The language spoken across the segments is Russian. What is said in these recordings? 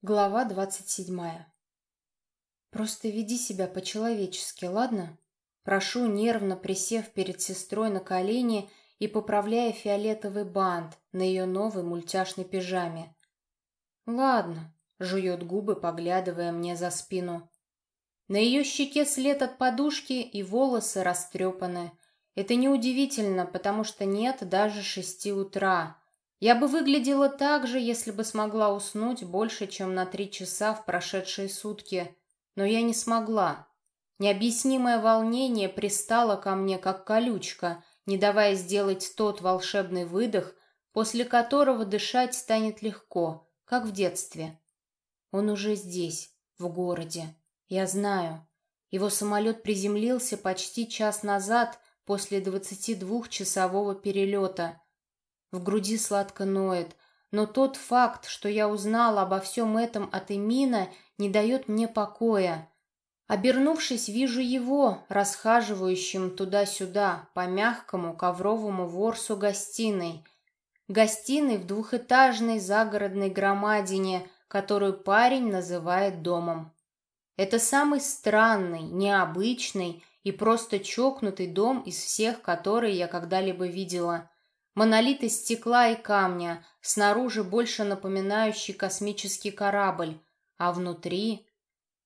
Глава двадцать седьмая. «Просто веди себя по-человечески, ладно?» Прошу, нервно присев перед сестрой на колени и поправляя фиолетовый бант на ее новой мультяшной пижаме. «Ладно», — жует губы, поглядывая мне за спину. На ее щеке след от подушки и волосы растрепаны. Это неудивительно, потому что нет даже шести утра, я бы выглядела так же, если бы смогла уснуть больше, чем на три часа в прошедшие сутки. Но я не смогла. Необъяснимое волнение пристало ко мне, как колючка, не давая сделать тот волшебный выдох, после которого дышать станет легко, как в детстве. Он уже здесь, в городе. Я знаю. Его самолет приземлился почти час назад после 22-часового перелета — в груди сладко ноет, но тот факт, что я узнала обо всем этом от Эмина, не дает мне покоя. Обернувшись, вижу его, расхаживающим туда-сюда по мягкому ковровому ворсу гостиной. Гостиной в двухэтажной загородной громадине, которую парень называет домом. Это самый странный, необычный и просто чокнутый дом из всех, которые я когда-либо видела. Монолит из стекла и камня, снаружи больше напоминающий космический корабль, а внутри...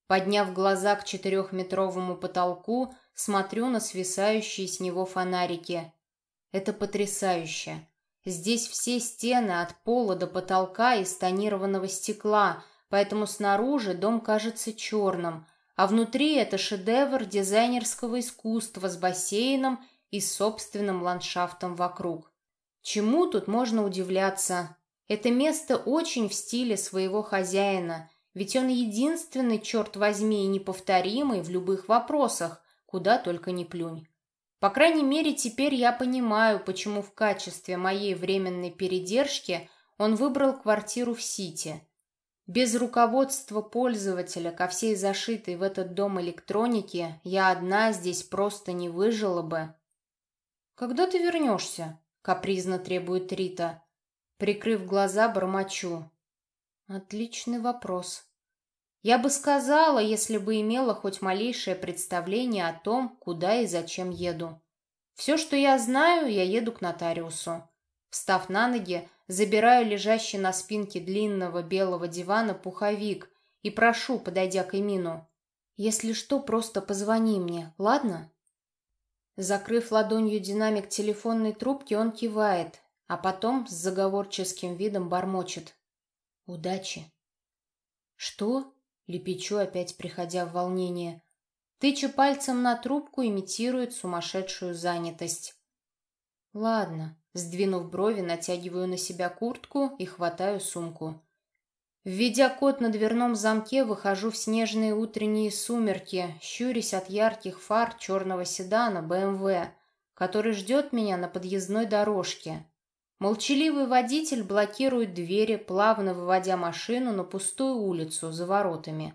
Подняв глаза к четырехметровому потолку, смотрю на свисающие с него фонарики. Это потрясающе. Здесь все стены от пола до потолка из тонированного стекла, поэтому снаружи дом кажется черным, а внутри это шедевр дизайнерского искусства с бассейном и собственным ландшафтом вокруг. Чему тут можно удивляться? Это место очень в стиле своего хозяина, ведь он единственный, черт возьми, и неповторимый в любых вопросах, куда только не плюнь. По крайней мере, теперь я понимаю, почему в качестве моей временной передержки он выбрал квартиру в Сити. Без руководства пользователя ко всей зашитой в этот дом электроники я одна здесь просто не выжила бы. «Когда ты вернешься?» Капризно требует Рита. Прикрыв глаза, бормочу. Отличный вопрос. Я бы сказала, если бы имела хоть малейшее представление о том, куда и зачем еду. Все, что я знаю, я еду к нотариусу. Встав на ноги, забираю лежащий на спинке длинного белого дивана пуховик и прошу, подойдя к Эмину. «Если что, просто позвони мне, ладно?» Закрыв ладонью динамик телефонной трубки, он кивает, а потом с заговорческим видом бормочет. «Удачи!» «Что?» — лепечу, опять приходя в волнение. Тыча пальцем на трубку, имитирует сумасшедшую занятость. «Ладно», — сдвинув брови, натягиваю на себя куртку и хватаю сумку. Введя код на дверном замке, выхожу в снежные утренние сумерки, щурясь от ярких фар черного седана БМВ, который ждет меня на подъездной дорожке. Молчаливый водитель блокирует двери, плавно выводя машину на пустую улицу за воротами.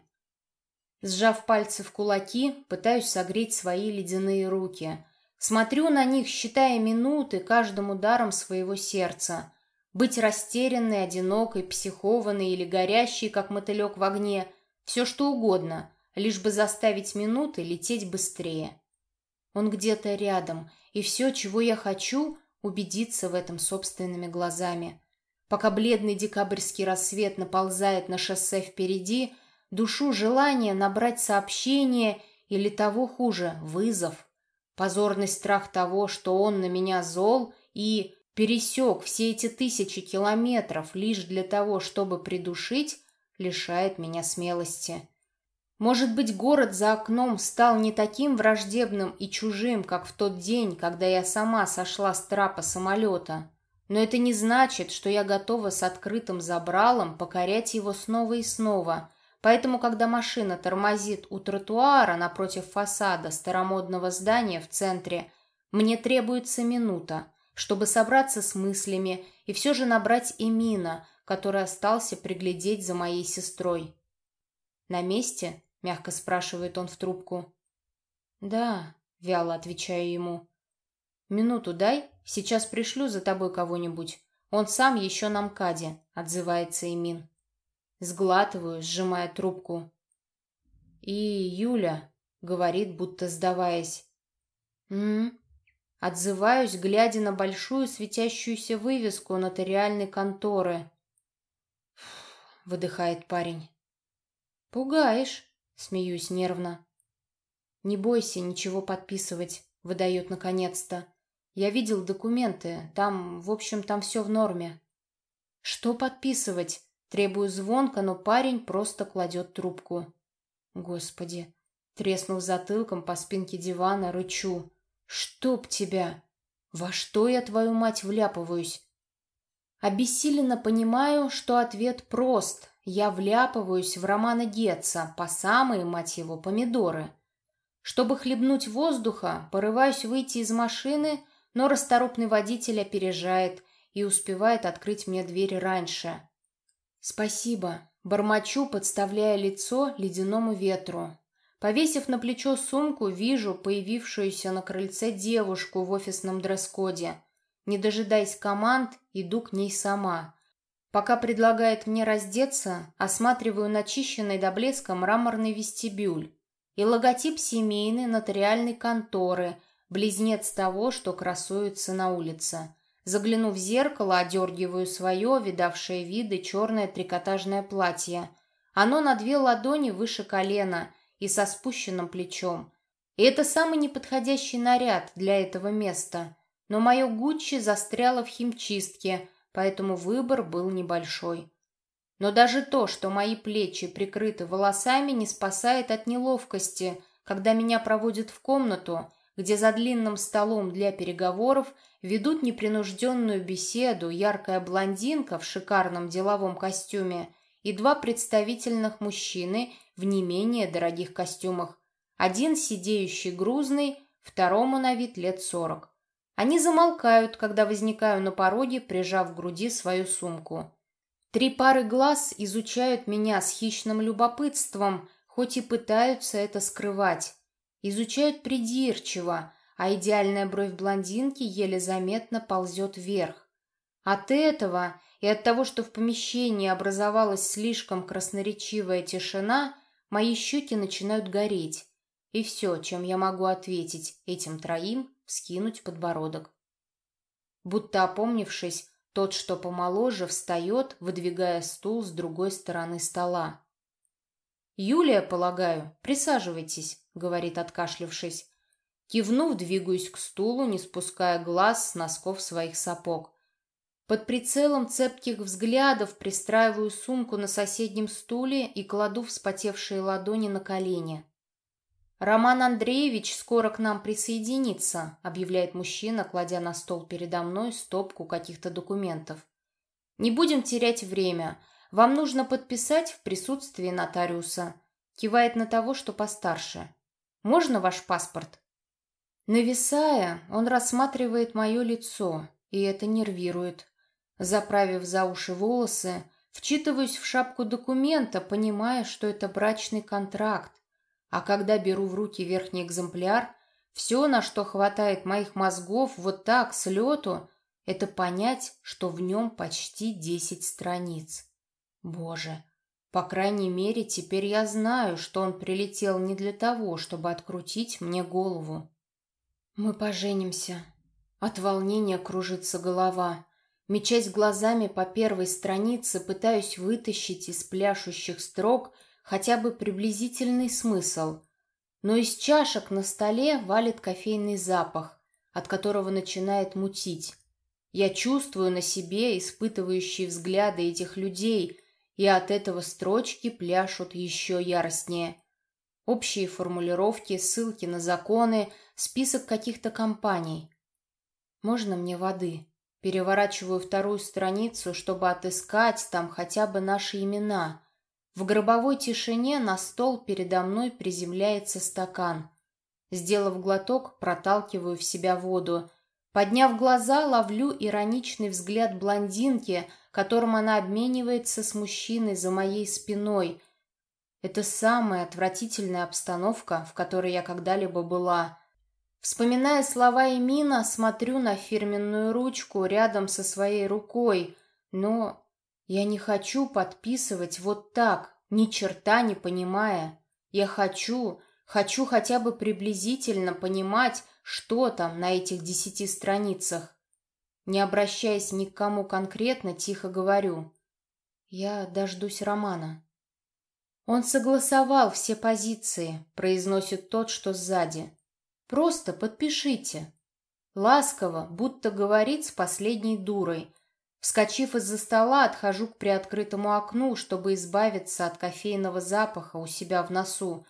Сжав пальцы в кулаки, пытаюсь согреть свои ледяные руки. Смотрю на них, считая минуты каждым ударом своего сердца — быть растерянной, одинокой, психованной или горящей, как мотылек в огне, все что угодно, лишь бы заставить минуты лететь быстрее. Он где-то рядом, и все, чего я хочу, убедиться в этом собственными глазами. Пока бледный декабрьский рассвет наползает на шоссе впереди, душу желание набрать сообщение или того хуже, вызов. Позорный страх того, что он на меня зол и пересек все эти тысячи километров лишь для того, чтобы придушить, лишает меня смелости. Может быть, город за окном стал не таким враждебным и чужим, как в тот день, когда я сама сошла с трапа самолета. Но это не значит, что я готова с открытым забралом покорять его снова и снова. Поэтому, когда машина тормозит у тротуара напротив фасада старомодного здания в центре, мне требуется минута — чтобы собраться с мыслями и все же набрать Эмина, который остался приглядеть за моей сестрой. «На месте?» — мягко спрашивает он в трубку. «Да», — вяло отвечаю ему. «Минуту дай, сейчас пришлю за тобой кого-нибудь. Он сам еще на МКАДе», — отзывается Эмин. Сглатываю, сжимая трубку. «И Юля», — говорит, будто сдаваясь. «М-м-м». Отзываюсь, глядя на большую светящуюся вывеску нотариальной конторы. выдыхает парень. «Пугаешь», — смеюсь нервно. «Не бойся ничего подписывать», — выдает наконец-то. «Я видел документы. Там, в общем, там все в норме». «Что подписывать?» Требую звонко, но парень просто кладет трубку. Господи. Треснув затылком по спинке дивана, рычу. «Чтоб тебя! Во что я, твою мать, вляпываюсь?» Обессиленно понимаю, что ответ прост. Я вляпываюсь в романа Гетца по самые, мать его, помидоры. Чтобы хлебнуть воздуха, порываюсь выйти из машины, но расторопный водитель опережает и успевает открыть мне дверь раньше. «Спасибо», — бормочу, подставляя лицо ледяному ветру. Повесив на плечо сумку, вижу появившуюся на крыльце девушку в офисном дресс-коде. Не дожидаясь команд, иду к ней сама. Пока предлагает мне раздеться, осматриваю начищенный до блеска мраморный вестибюль и логотип семейной нотариальной конторы, близнец того, что красуется на улице. Заглянув в зеркало, одергиваю свое, видавшее виды, черное трикотажное платье. Оно на две ладони выше колена и со спущенным плечом. И это самый неподходящий наряд для этого места. Но мое Гуччи застряло в химчистке, поэтому выбор был небольшой. Но даже то, что мои плечи прикрыты волосами, не спасает от неловкости, когда меня проводят в комнату, где за длинным столом для переговоров ведут непринужденную беседу яркая блондинка в шикарном деловом костюме и два представительных мужчины в не менее дорогих костюмах. Один сидеющий грузный, второму на вид лет сорок. Они замолкают, когда возникаю на пороге, прижав к груди свою сумку. Три пары глаз изучают меня с хищным любопытством, хоть и пытаются это скрывать. Изучают придирчиво, а идеальная бровь блондинки еле заметно ползет вверх. От этого и от того, что в помещении образовалась слишком красноречивая тишина, мои щеки начинают гореть. И все, чем я могу ответить этим троим, вскинуть подбородок. Будто опомнившись, тот, что помоложе, встает, выдвигая стул с другой стороны стола. «Юлия, полагаю, присаживайтесь», — говорит, откашлившись. Кивнув, двигаюсь к стулу, не спуская глаз с носков своих сапог. Под прицелом цепких взглядов пристраиваю сумку на соседнем стуле и кладу вспотевшие ладони на колени. «Роман Андреевич скоро к нам присоединится», объявляет мужчина, кладя на стол передо мной стопку каких-то документов. «Не будем терять время. Вам нужно подписать в присутствии нотариуса». Кивает на того, что постарше. «Можно ваш паспорт?» Нависая, он рассматривает мое лицо, и это нервирует. Заправив за уши волосы, вчитываюсь в шапку документа, понимая, что это брачный контракт. А когда беру в руки верхний экземпляр, все, на что хватает моих мозгов вот так, с лету, это понять, что в нем почти десять страниц. Боже, по крайней мере, теперь я знаю, что он прилетел не для того, чтобы открутить мне голову. Мы поженимся. От волнения кружится голова. Мечась глазами по первой странице, пытаюсь вытащить из пляшущих строк хотя бы приблизительный смысл. Но из чашек на столе валит кофейный запах, от которого начинает мутить. Я чувствую на себе испытывающие взгляды этих людей, и от этого строчки пляшут еще яростнее. Общие формулировки, ссылки на законы — список каких-то компаний. Можно мне воды? Переворачиваю вторую страницу, чтобы отыскать там хотя бы наши имена. В гробовой тишине на стол передо мной приземляется стакан. Сделав глоток, проталкиваю в себя воду. Подняв глаза, ловлю ироничный взгляд блондинки, которым она обменивается с мужчиной за моей спиной. Это самая отвратительная обстановка, в которой я когда-либо была. Вспоминая слова Эмина, смотрю на фирменную ручку рядом со своей рукой, но Я не хочу подписывать вот так, ни черта не понимая. Я хочу, хочу хотя бы приблизительно понимать, что там на этих десяти страницах. Не обращаясь ни к кому конкретно, тихо говорю. Я дождусь Романа. Он согласовал все позиции, произносит тот, что сзади. Просто подпишите. Ласково, будто говорит с последней дурой. Вскочив из-за стола, отхожу к приоткрытому окну, чтобы избавиться от кофейного запаха у себя в носу.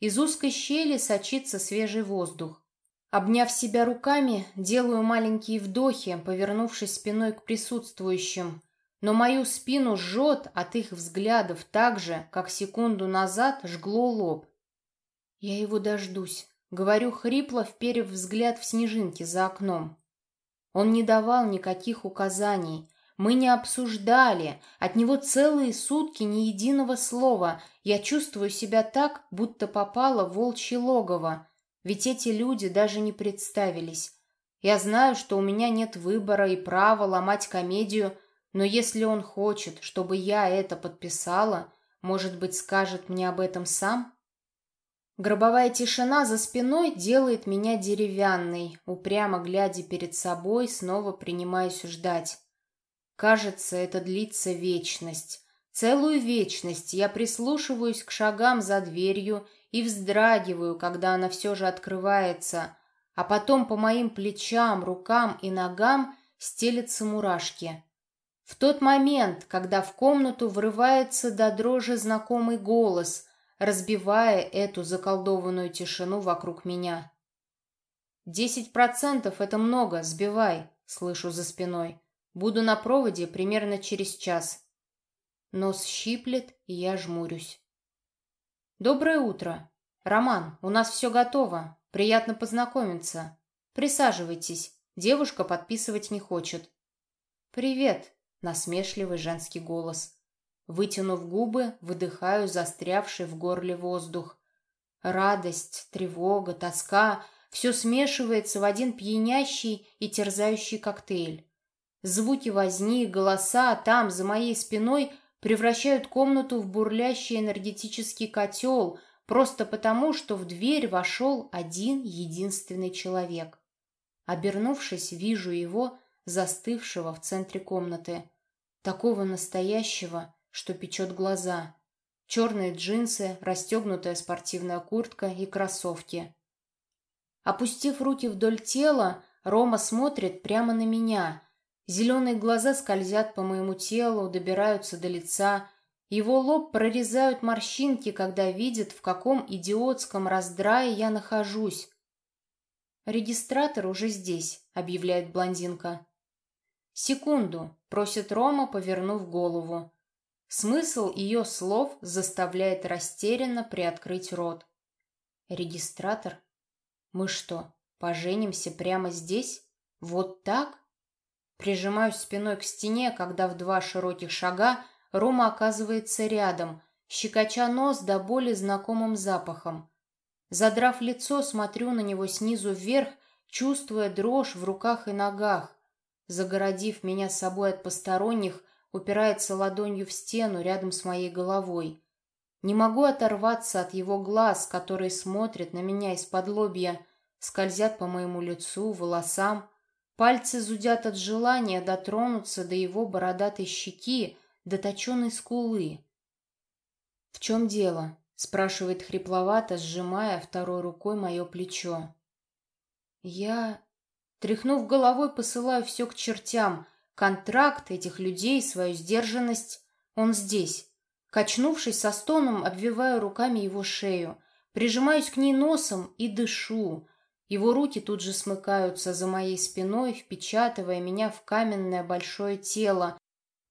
Из узкой щели сочится свежий воздух. Обняв себя руками, делаю маленькие вдохи, повернувшись спиной к присутствующим. Но мою спину жжет от их взглядов так же, как секунду назад жгло лоб. Я его дождусь. Говорю хрипло, вперев взгляд в снежинки за окном. Он не давал никаких указаний. Мы не обсуждали. От него целые сутки ни единого слова. Я чувствую себя так, будто попала в волчье логово. Ведь эти люди даже не представились. Я знаю, что у меня нет выбора и права ломать комедию, но если он хочет, чтобы я это подписала, может быть, скажет мне об этом сам? Гробовая тишина за спиной делает меня деревянной, упрямо глядя перед собой, снова принимаюсь ждать. Кажется, это длится вечность. Целую вечность я прислушиваюсь к шагам за дверью и вздрагиваю, когда она все же открывается, а потом по моим плечам, рукам и ногам стелятся мурашки. В тот момент, когда в комнату врывается до дрожи знакомый голос — разбивая эту заколдованную тишину вокруг меня. «Десять процентов — это много, сбивай», — слышу за спиной. «Буду на проводе примерно через час». Нос щиплет, и я жмурюсь. «Доброе утро. Роман, у нас все готово. Приятно познакомиться. Присаживайтесь. Девушка подписывать не хочет». «Привет», — насмешливый женский голос. Вытянув губы, выдыхаю застрявший в горле воздух. Радость, тревога, тоска — все смешивается в один пьянящий и терзающий коктейль. Звуки возни, голоса там, за моей спиной, превращают комнату в бурлящий энергетический котел, просто потому, что в дверь вошел один единственный человек. Обернувшись, вижу его, застывшего в центре комнаты. Такого настоящего, что печет глаза. Черные джинсы, расстегнутая спортивная куртка и кроссовки. Опустив руки вдоль тела, Рома смотрит прямо на меня. Зеленые глаза скользят по моему телу, добираются до лица. Его лоб прорезают морщинки, когда видит, в каком идиотском раздрае я нахожусь. «Регистратор уже здесь», — объявляет блондинка. «Секунду», — просит Рома, повернув голову. Смысл ее слов заставляет растерянно приоткрыть рот. Регистратор? Мы что, поженимся прямо здесь? Вот так? Прижимаюсь спиной к стене, когда в два широких шага Рома оказывается рядом, щекоча нос до боли знакомым запахом. Задрав лицо, смотрю на него снизу вверх, чувствуя дрожь в руках и ногах. Загородив меня собой от посторонних, упирается ладонью в стену рядом с моей головой. Не могу оторваться от его глаз, которые смотрят на меня из-под лобья, скользят по моему лицу, волосам. Пальцы зудят от желания дотронуться до его бородатой щеки, до точенной скулы. «В чем дело?» — спрашивает хрипловато, сжимая второй рукой мое плечо. «Я...» Тряхнув головой, посылаю все к чертям, Контракт этих людей, свою сдержанность. Он здесь. Качнувшись со стоном, обвиваю руками его шею. Прижимаюсь к ней носом и дышу. Его руки тут же смыкаются за моей спиной, впечатывая меня в каменное большое тело.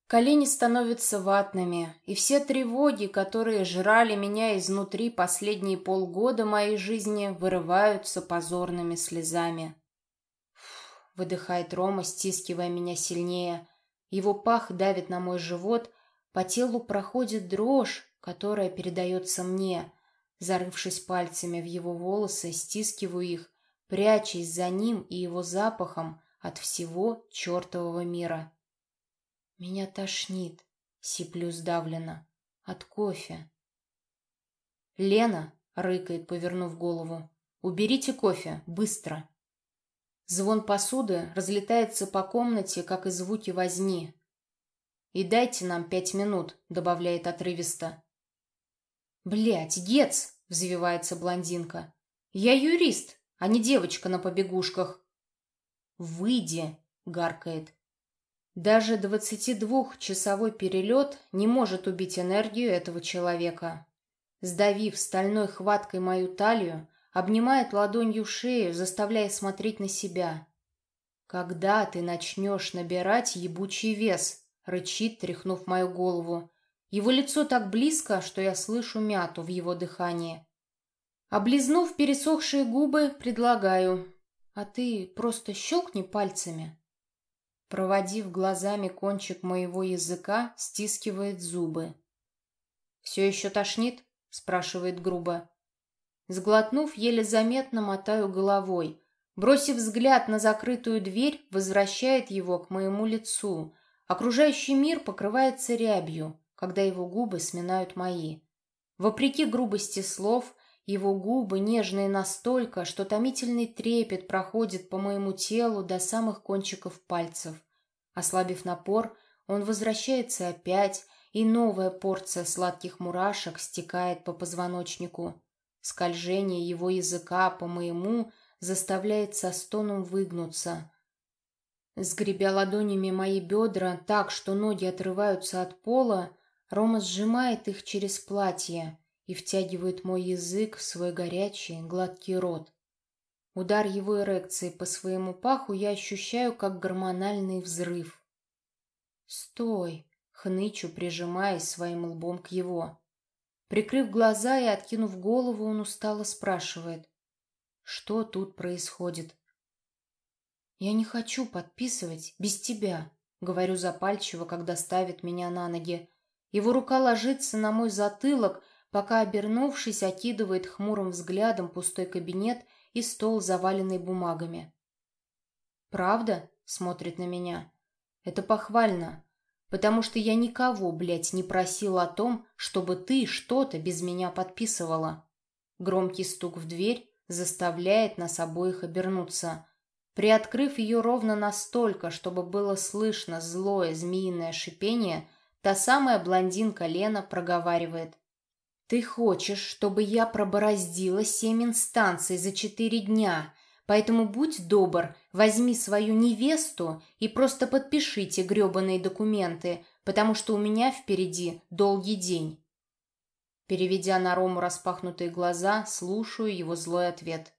Колени становятся ватными, и все тревоги, которые жрали меня изнутри последние полгода моей жизни, вырываются позорными слезами выдыхает Рома, стискивая меня сильнее. Его пах давит на мой живот, по телу проходит дрожь, которая передается мне. Зарывшись пальцами в его волосы, стискиваю их, прячась за ним и его запахом от всего чертового мира. Меня тошнит. Сиплю сдавленно. От кофе. «Лена!» — рыкает, повернув голову. «Уберите кофе, быстро!» Звон посуды разлетается по комнате, как и звуки возни. «И дайте нам пять минут», — добавляет отрывисто. «Блядь, Гец!» — взвивается блондинка. «Я юрист, а не девочка на побегушках». «Выйди!» — гаркает. Даже двадцатидвухчасовой перелет не может убить энергию этого человека. Сдавив стальной хваткой мою талию, обнимает ладонью шею, заставляя смотреть на себя. «Когда ты начнешь набирать ебучий вес?» — рычит, тряхнув мою голову. Его лицо так близко, что я слышу мяту в его дыхании. Облизнув пересохшие губы, предлагаю. «А ты просто щелкни пальцами». Проводив глазами кончик моего языка, стискивает зубы. «Все еще тошнит?» — спрашивает грубо. Сглотнув, еле заметно мотаю головой. Бросив взгляд на закрытую дверь, возвращает его к моему лицу. Окружающий мир покрывается рябью, когда его губы сминают мои. Вопреки грубости слов, его губы нежные настолько, что томительный трепет проходит по моему телу до самых кончиков пальцев. Ослабив напор, он возвращается опять, и новая порция сладких мурашек стекает по позвоночнику. Скольжение его языка по моему заставляет со стоном выгнуться. Сгребя ладонями мои бедра так, что ноги отрываются от пола, Рома сжимает их через платье, и втягивает мой язык в свой горячий, гладкий рот. Удар его эрекции по своему паху я ощущаю, как гормональный взрыв. «Стой!» — хнычу, прижимаясь своим лбом к его. Прикрыв глаза и откинув голову, он устало спрашивает. «Что тут происходит?» «Я не хочу подписывать без тебя», — говорю запальчиво, когда ставит меня на ноги. Его рука ложится на мой затылок, пока, обернувшись, окидывает хмурым взглядом пустой кабинет и стол, заваленный бумагами. «Правда?» — смотрит на меня. «Это похвально, потому что я никого, блядь, не просил о том, чтобы ты что-то без меня подписывала». Громкий стук в дверь заставляет нас обоих обернуться. Приоткрыв ее ровно настолько, чтобы было слышно злое змеиное шипение, та самая блондинка Лена проговаривает. Ты хочешь, чтобы я пробороздила семь инстанций за четыре дня, поэтому будь добр, возьми свою невесту и просто подпишите гребаные документы, потому что у меня впереди долгий день. Переведя на Рому распахнутые глаза, слушаю его злой ответ.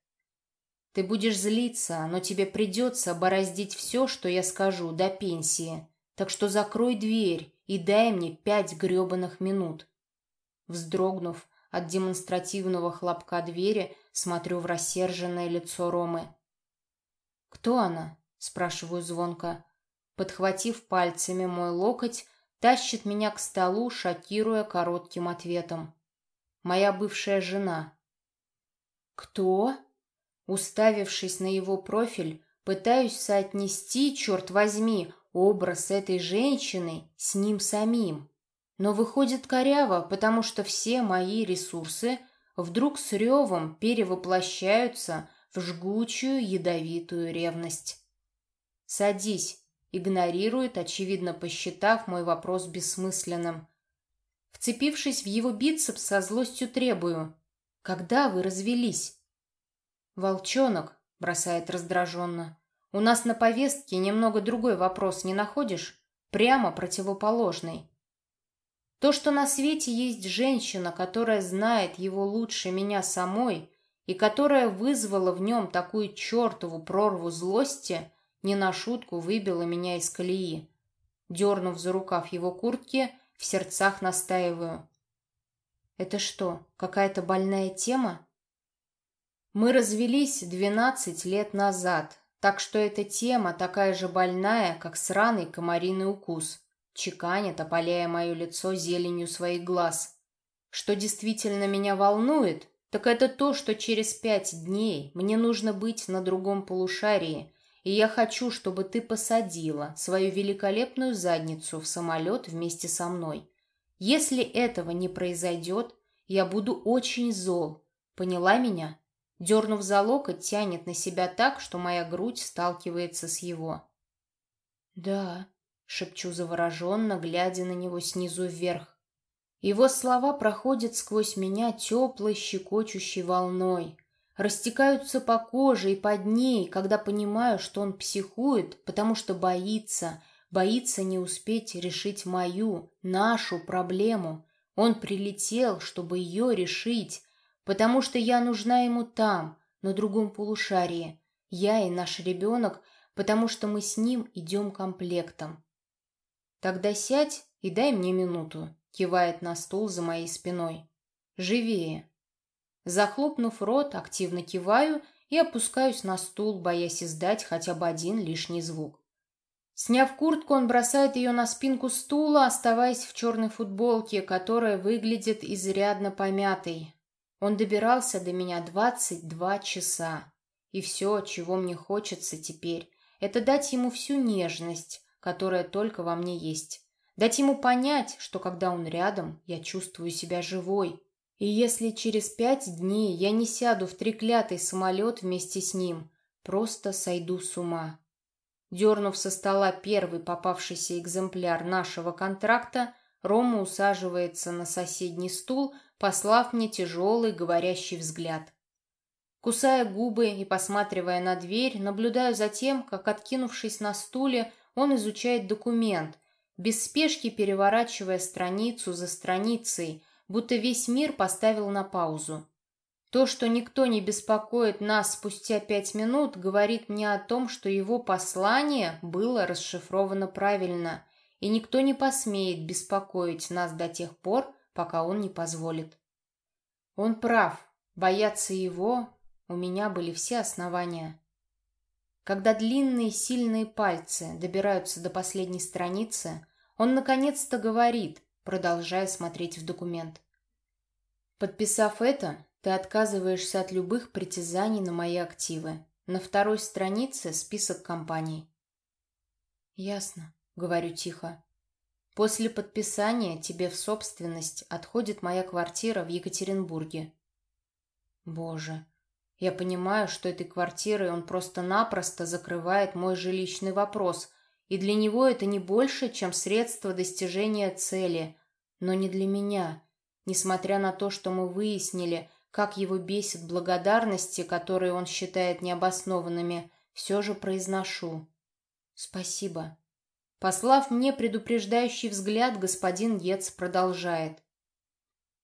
Ты будешь злиться, но тебе придется бороздить все, что я скажу, до пенсии. Так что закрой дверь и дай мне пять гребаных минут. Вздрогнув от демонстративного хлопка двери, смотрю в рассерженное лицо Ромы. «Кто она?» — спрашиваю звонко. Подхватив пальцами мой локоть, тащит меня к столу, шокируя коротким ответом. «Моя бывшая жена». «Кто?» Уставившись на его профиль, пытаюсь соотнести, черт возьми, образ этой женщины с ним самим. Но выходит коряво, потому что все мои ресурсы вдруг с ревом перевоплощаются в жгучую ядовитую ревность. «Садись», — игнорирует, очевидно посчитав мой вопрос бессмысленным. Вцепившись в его бицепс, со злостью требую. «Когда вы развелись?» «Волчонок», — бросает раздраженно, — «у нас на повестке немного другой вопрос, не находишь? Прямо противоположный». То, что на свете есть женщина, которая знает его лучше меня самой и которая вызвала в нем такую чертову прорву злости, не на шутку выбила меня из колеи. Дернув за рукав его куртки, в сердцах настаиваю. «Это что, какая-то больная тема?» Мы развелись двенадцать лет назад, так что эта тема такая же больная, как сраный комариный укус чеканит, опаляя мое лицо зеленью своих глаз. Что действительно меня волнует, так это то, что через пять дней мне нужно быть на другом полушарии, и я хочу, чтобы ты посадила свою великолепную задницу в самолет вместе со мной. Если этого не произойдет, я буду очень зол. Поняла меня?» Дернув за локоть, тянет на себя так, что моя грудь сталкивается с его. «Да», — шепчу завороженно, глядя на него снизу вверх. Его слова проходят сквозь меня теплой, щекочущей волной, растекаются по коже и под ней, когда понимаю, что он психует, потому что боится, боится не успеть решить мою, нашу проблему. Он прилетел, чтобы ее решить, потому что я нужна ему там, на другом полушарии. Я и наш ребенок, потому что мы с ним идем комплектом. Тогда сядь и дай мне минуту, кивает на стул за моей спиной. Живее. Захлопнув рот, активно киваю и опускаюсь на стул, боясь издать хотя бы один лишний звук. Сняв куртку, он бросает ее на спинку стула, оставаясь в черной футболке, которая выглядит изрядно помятой. Он добирался до меня 22 часа. И все, чего мне хочется теперь, это дать ему всю нежность, которая только во мне есть. Дать ему понять, что когда он рядом, я чувствую себя живой. И если через пять дней я не сяду в треклятый самолет вместе с ним, просто сойду с ума. Дернув со стола первый попавшийся экземпляр нашего контракта, Рома усаживается на соседний стул, послав мне тяжелый говорящий взгляд. Кусая губы и посматривая на дверь, наблюдаю за тем, как, откинувшись на стуле, он изучает документ, без спешки переворачивая страницу за страницей, будто весь мир поставил на паузу. То, что никто не беспокоит нас спустя пять минут, говорит мне о том, что его послание было расшифровано правильно, и никто не посмеет беспокоить нас до тех пор, пока он не позволит. Он прав. Бояться его у меня были все основания. Когда длинные сильные пальцы добираются до последней страницы, он наконец-то говорит, продолжая смотреть в документ. Подписав это, ты отказываешься от любых притязаний на мои активы. На второй странице список компаний. Ясно, говорю тихо. После подписания тебе в собственность отходит моя квартира в Екатеринбурге. Боже, я понимаю, что этой квартирой он просто-напросто закрывает мой жилищный вопрос, и для него это не больше, чем средство достижения цели, но не для меня. Несмотря на то, что мы выяснили, как его бесит благодарности, которые он считает необоснованными, все же произношу. Спасибо. Послав мне предупреждающий взгляд, господин Ец продолжает.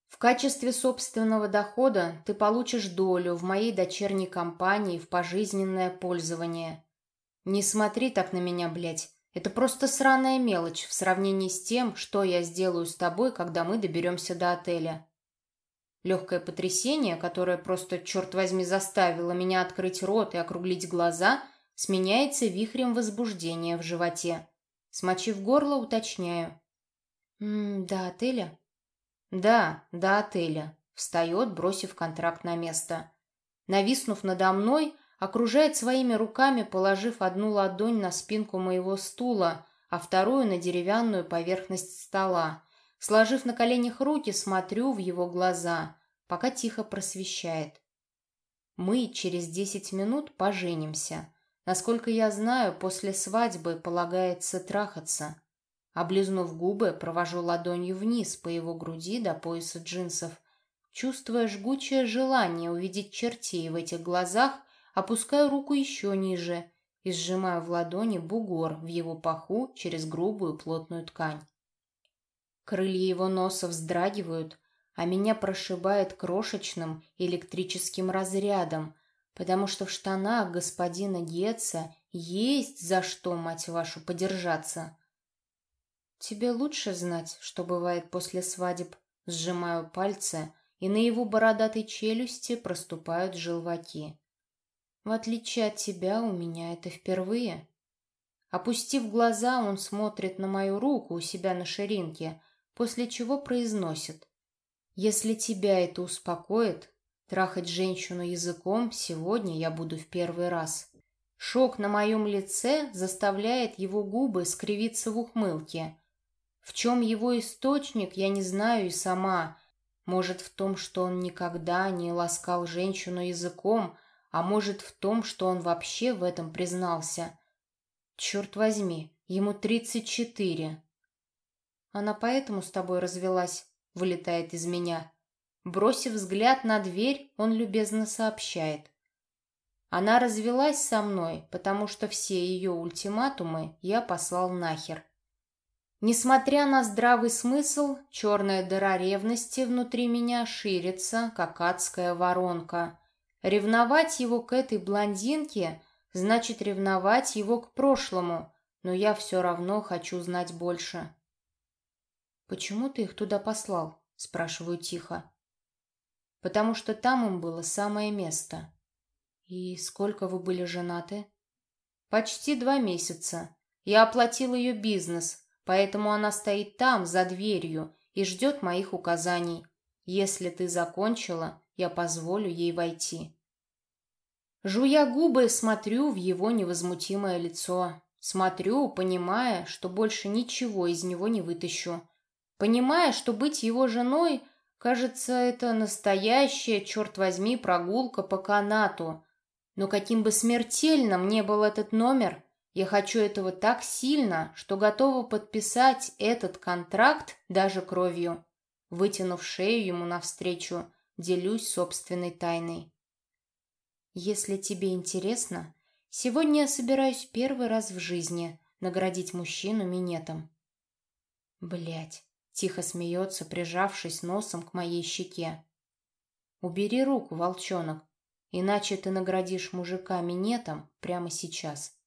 В качестве собственного дохода ты получишь долю в моей дочерней компании в пожизненное пользование. Не смотри так на меня, блядь. Это просто сраная мелочь в сравнении с тем, что я сделаю с тобой, когда мы доберемся до отеля. Легкое потрясение, которое просто, черт возьми, заставило меня открыть рот и округлить глаза, сменяется вихрем возбуждения в животе. Смочив горло, уточняю. «М -м, «До отеля?» «Да, до отеля», — встает, бросив контракт на место. Нависнув надо мной, окружает своими руками, положив одну ладонь на спинку моего стула, а вторую на деревянную поверхность стола. Сложив на коленях руки, смотрю в его глаза, пока тихо просвещает. «Мы через десять минут поженимся», Насколько я знаю, после свадьбы полагается трахаться. Облизнув губы, провожу ладонью вниз по его груди до пояса джинсов. Чувствуя жгучее желание увидеть чертей в этих глазах, опускаю руку еще ниже и сжимаю в ладони бугор в его паху через грубую плотную ткань. Крылья его носа вздрагивают, а меня прошибает крошечным электрическим разрядом, потому что в штанах господина Гетца есть за что, мать вашу, подержаться. Тебе лучше знать, что бывает после свадеб. Сжимаю пальцы, и на его бородатой челюсти проступают желваки. В отличие от тебя, у меня это впервые. Опустив глаза, он смотрит на мою руку у себя на ширинке, после чего произносит. Если тебя это успокоит, Трахать женщину языком сегодня я буду в первый раз. Шок на моем лице заставляет его губы скривиться в ухмылке. В чем его источник, я не знаю и сама. Может, в том, что он никогда не ласкал женщину языком, а может, в том, что он вообще в этом признался. Черт возьми, ему тридцать четыре. Она поэтому с тобой развелась, вылетает из меня. Бросив взгляд на дверь, он любезно сообщает. Она развелась со мной, потому что все ее ультиматумы я послал нахер. Несмотря на здравый смысл, черная дыра ревности внутри меня ширится, как адская воронка. Ревновать его к этой блондинке значит ревновать его к прошлому, но я все равно хочу знать больше. «Почему ты их туда послал?» – спрашиваю тихо. «Потому что там им было самое место». «И сколько вы были женаты?» «Почти два месяца. Я оплатил ее бизнес, поэтому она стоит там, за дверью, и ждет моих указаний. Если ты закончила, я позволю ей войти». Жуя губы, смотрю в его невозмутимое лицо. Смотрю, понимая, что больше ничего из него не вытащу. Понимая, что быть его женой, кажется, это настоящая, черт возьми, прогулка по канату, но каким бы смертельным ни был этот номер, я хочу этого так сильно, что готова подписать этот контракт даже кровью. Вытянув шею ему навстречу, делюсь собственной тайной. Если тебе интересно, сегодня я собираюсь первый раз в жизни наградить мужчину минетом. Блять, тихо смеется, прижавшись носом к моей щеке. Убери руку, волчонок, Иначе ты наградишь мужика минетом прямо сейчас.